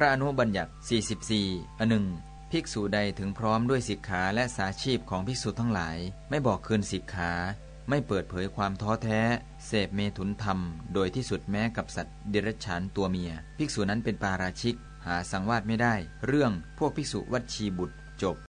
พระอนุบัญญัติ 44อันหนึ่งภิกษุใดถึงพร้อมด้วยสิกขาและสาชีพของภิกษุทั้งหลาย ไม่บอกคืนสิกขา ไม่เปิดเผยความท้อแท้ เสพเมถุนธรรม โดยที่สุดแม้กับสัตว์เดรัจฉานตัวเมีย ภิกษุนั้นเป็นปาราชิก หาสังวาสไม่ได้ เรื่องพวกภิกษุวัดชีบุตรจบ